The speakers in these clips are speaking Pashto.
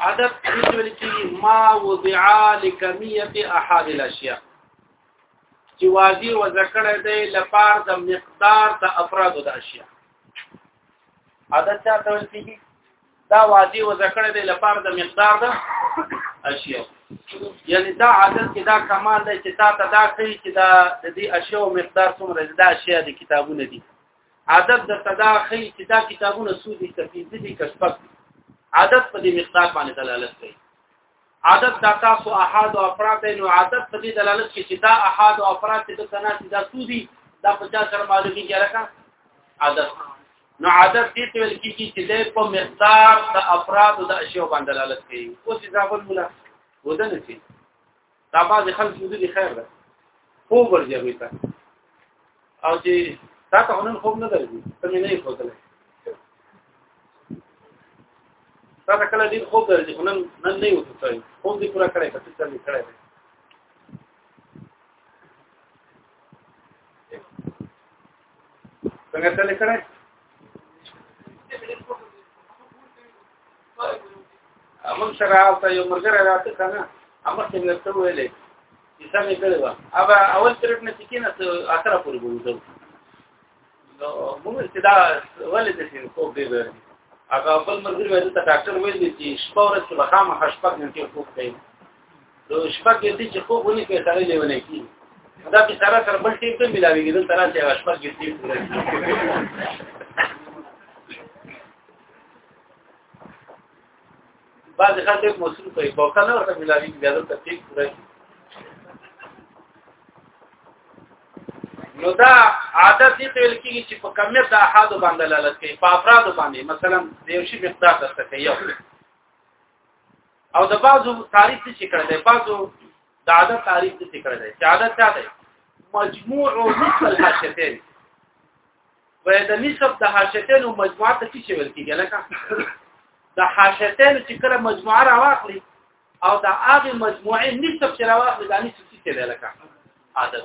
عدد ویل کی ما وضع لکمیت احد الاشیاء چې واضح و ذکر دی لپار د مقدار د افراد د اشیاء عدد چا ته ویل کیږي دا واضح و ذکر دی لپار د مقدار د اشیاء یعنی دا عدد کې دا کمال دی چې تا ته دا کوي چې دا د دې اشیاء مقدار څومره دی دا اشیاء د کتابونه دي عادت د تداخل چې دا کتابونه سودي تفیزي دي کسبک عادت په دې مقدار باندې دلالت کوي عادت دا تاسو احاد او افراد نو عادت په دې دلالت کوي چې دا احاد او افراد چې د تناسب دا سودي دا په چا سره معلومي کیږي عادت نو عادت دې ته ویل کیږي چې د په مقدار د افراد او د اشیاء باندې دلالت کوي اوس ځابل مولا ودنه شي دا بعض خلک موږ دي خیر ده خو ورځي وي تا او چې تا ته هنن خوب نه درځي ته مې نه یې کوتلې تا ته کله دې خوب درځي هنن نن نه یو څه خوب دې پورا کړی کته څه نه کړی څنګه تل کړه امر سره راځه یو مرګره راته کنه امر څنګه ته ویلې چې څنګه کړو اوبه اول ترټ نه سکینه اثر پورې وځو نو موږ چې دا ولې د سین کو به ورته هغه بل مرګره ته ډاکټر ویل چې شپه ورځ به خامخ شپږ غنټې خوب کوي نو شپږ ګرځي چې خو غوني کې سره لیونه کی دا په سره سره بل ټیم ته ملاويږي دلته راځي هغه شپږ ګرځي پوره بعض خلک موصول کوي په کنه ورته ملاويږي بیا دلته ټیم پوره نو دا عادت دې تل کېږي چې په کمیت د احاد باندې لاله کوي په افراد باندې مثلا د یو شي مقدار درته کوي او د بعضو تعریف څه کړی دی بعضو د عادت تعریف څه کړی دی چې عادت څه دی مجموع او نصف الحاشتين و د نصف د حاشتين او مجموعه ته څه ویل کیږي لکه د حاشتين چې کله مجموعه راوخلي او د هغه مجموعه نصف چې راوخلي د نصف څه دی لکه عادت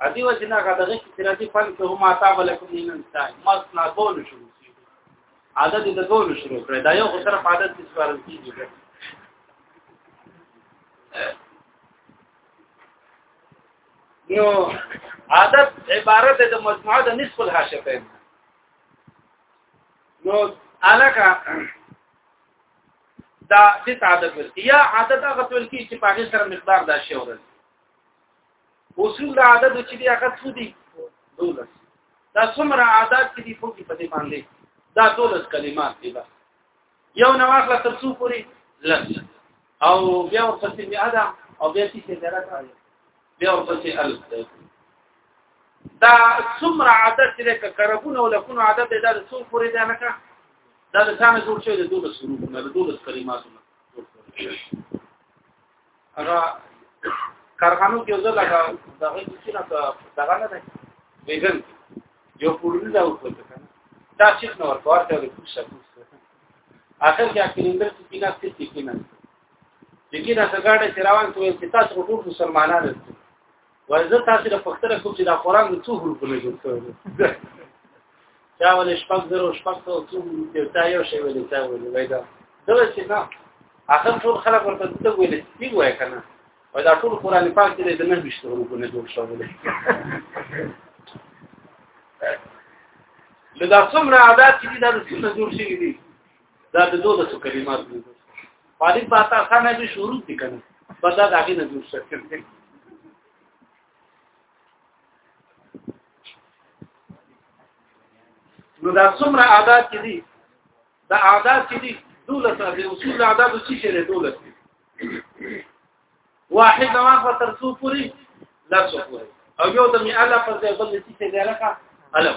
ادي وجنا غدغه چې راځي فن ته ما تا ولکم نه انسان مس نا ګول شو عادت د ګول شروع کړی دا یو سره عادت د سوال کیږي نو عادت عبارت د مجموعه د نصف الحاشفه نو علاقه دا د عادت ویل کی یا عادت هغه ویل کی چې په هغه سره مقدار دا شی ورل اصول د عادت چې دی هغه څه دي دولس دا څومره عادت چې دی په کې پدې باندې دا دولس کلمات دي بس یو نو اخلا تر څو پوری لږ او بیا ورپسې بیا دا او بیا چې څه درته بیا ورپسې الف دا څومره عدد چې لکه کربونه او لکونو عدد دی دا د څو پورې دی نه کا دا د ثانه جوړ شوی د دوه سرونه د دوه کلماتو هغه کارخانو کې ځل هغه دغه چې نه دغه نه دی ویګن یو پورې دا وکړه دا چې نو ورکوار ته د کوڅه اخر کې اکیندر چې کینا څه چې کینا چې کینا څنګه چې روان کوی چې تاسو ټول مسلمانان یاست وای زه تاسو له پختره کوم چې دا قران د څو حروفونو جوړ کړو دا ولې شپږ زره شپږ سو څو ته تا یو شی ولې تا ولې وای دا دا چې نه اخر ټول خلک ورته ته ویل سپی وای کنه وای دا ټول قران پاک دې د نه بشته حروفونو جوړ شو ولې لدا څومره عادت چې دا څه جوړ شي دي دا د دوه څو کلمات دي فارغ باتا خانه به شروع دي کنه بس دا هغه نه جوړ شته نو دا څومره عادت کې دي دا عادت کې دي دولت د اصول عادت څه شي له دولت واحد نو هغه تر څو پوری لا څو پوری او یو د می الله پر ځای بل څه دی لکه الف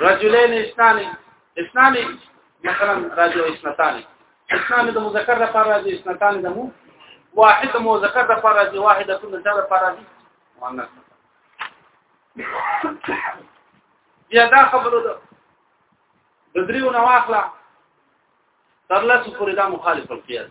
رجلین اسنان اسنان مثلا راځي اسنتان اسنان د مذکر لپاره راځي اسنتان د مو واحد د مذکر لپاره راځي واحد د مذکر لپاره راځي مؤنث بیا دا خبره ده د دریو نواخله تر لاسو پورې دا مخالف القياس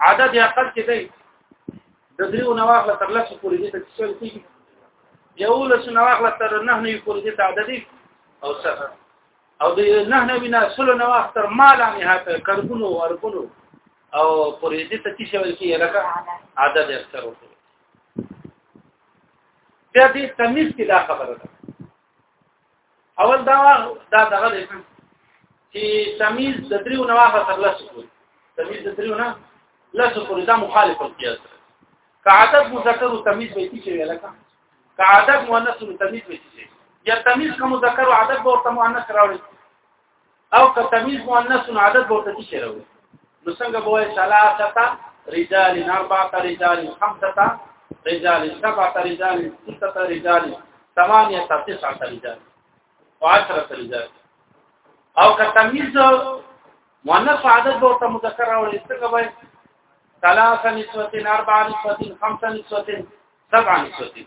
عدد عقل کې دی د دریو نواخله تر لاسه پورې دي چې څه کیږي یو لس نواخله تر نه نه پورې دي عددي او سره او د نه نه بنا سلو نواخ تر مالا نهایت کربونو ورکونو او پورې دي ته چې ویل کیږي لکه عدد اکثر وکړي بیا دې تمیز کې دا خبره ده اول دا دا دغه دی چې تمیز د دریو نه واخه تر لاسه کوي تمیز د دریو نه لاسه کوي دا مخالف القياس کعادت مذکر او تمیز به چې لکه کعادت مؤنث او تمیز به چې یا تمیز کوم مذکر او عادت به ورته مؤنث راوړي او که تمیز مؤنث عدد ورته څه شي راوي نو څنګه به وایي ثلاثه رجال اربعه رجال خمسه رجال سبعه رجال سته رجال ثمانيه تسعه رجال وعشره رجال او که تمیز مؤنث عدد ورته مذکر راوي څنګه به ثلاثه نسوه اربعه نسوه خمسه نسوه سبعه نسوه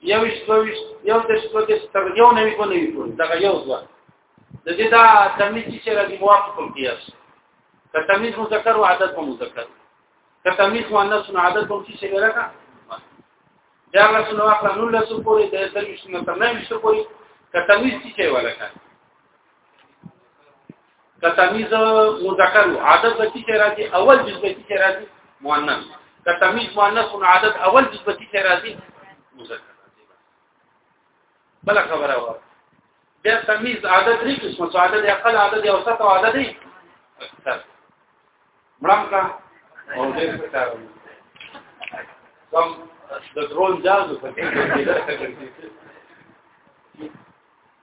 یو شتویش یو د شتویش تر یو نوی کو نوی کو دا یو ځو د دې دا تمیز چې راځي موافق کیاس که تمیز مذکر او عدد په مذکر که تمیز مؤنث او عدد په چې څه راکا دا له سنو اخلا نو له سو پوری د تمیز نه تر نوی شو پوری که تمیز چې ولا کړي کتمیز مذکر عادت به چې راځي اول جز به چې راځي مؤنث کتمیز مؤنث او عادت اول جز به چې راځي مذکر بل خبره و بیا تمیز عادت لري چې څه عادت اقل عادت او ست عادت دی اکثر مړم کا او دې ستار کوم د درون جازو په کې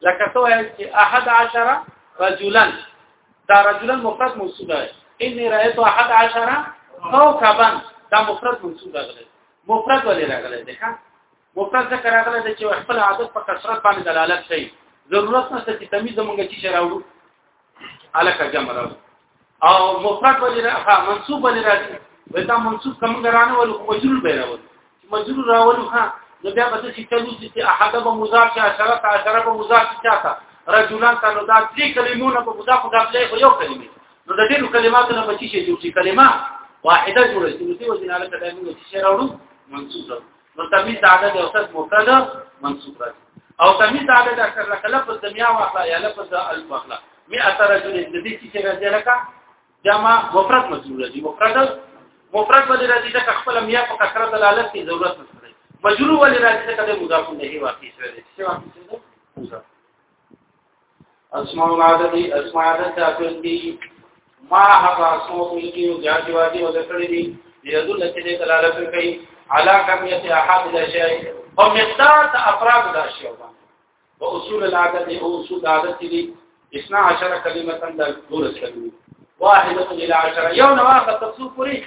لکه څه وایي چې 11 رجلا دا رجلا مفرد موصوف دی ان رايت 11 كوكبا دا مفرد موصوف راغلی مفرد ولې راغلی دی ښا مفرد څه راغلی دی چې خپل عادت په کثرت باندې دلالت کوي ضرورت نشته چې تمیز مونږ چې راوړو الکه جمع راو او مفرد ولی را ها منصوب ولی راځي ودا منصوب کوم غرانه ول خو مجرور به راول مجرور راول ها نو بیا به چې کلو چې احد به مضاف شي عشره عشره به مضاف شي چاته رجلان ته نو دا درې کلمونه په مضاف مضاف له یو کلمه نو د ډېرو کلماتو نه بچی شي چې کلمه واحده جوړه شي نو دې وجه نه لکه دایمه چې راوړو منصوب راو نو تمیز د عدد او صد مفرد منصوب راځي او تمیز د عدد اکثر لکه لفظ د میا واخلا یا لفظ د الف واخلا می اثر رجل د دې چې راځي لکه جمع مفرد مجرور راځي مفرد مفرد باندې راځي چې خپل میا په کثرت دلالت کی ضرورت نشته مجرور ولې راځي چې د مضاف الیه واقع شوی دی چې واقع شوی دی اسماء العدد اسماء العدد داخل دي ما هغه اسماء ملکی او جاتی واجی او ذکر دي یذل چې دلالت کوي علا کمیت احد الاشیاء او مقدار د افراد د اشیاء او اصول العدد او اصول العدد دي 12 کلمه د دولس کلمه واحده الى 10 یو نو هغه تفسیر پوری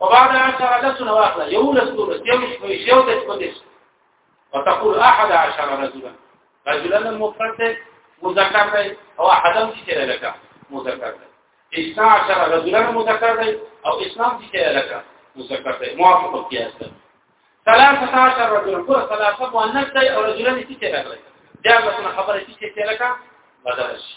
وبعد عشر لسنا واخلا يولس دولس يوش فيش يودس قدس وتقول أحد عشر رجلا رجلا المفرد مذكر دی او احدم چې کله لکه مذکر دی اسنا عشر رجلا مذکر دی او اسلام چې کله لکه مذکر دی موافق قياس دی ثلاثه عشر رجلا کور ثلاثه مؤنث دی او رجلا چې کله لکه دا مثلا خبره چې کله لکه بدل شي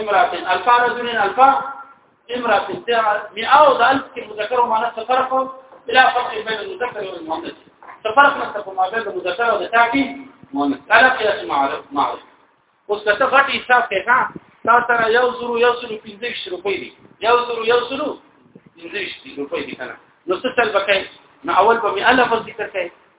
امرات الفا رجل الفا امرات مئات الف کې مذکر او مؤنث فرق بلا فرق بين المذكر والمؤنث تفرق نصف ما بين المذكر والتاكي مؤنث لا قياس معرف معرف اوس کته غټي حساب کې ها تا سره یو زرو یو زرو 15 روپۍ دي یو زرو یو زرو 15 روپۍ دي کنه نو څه تل بکای نو اول په می الف ذکر کړي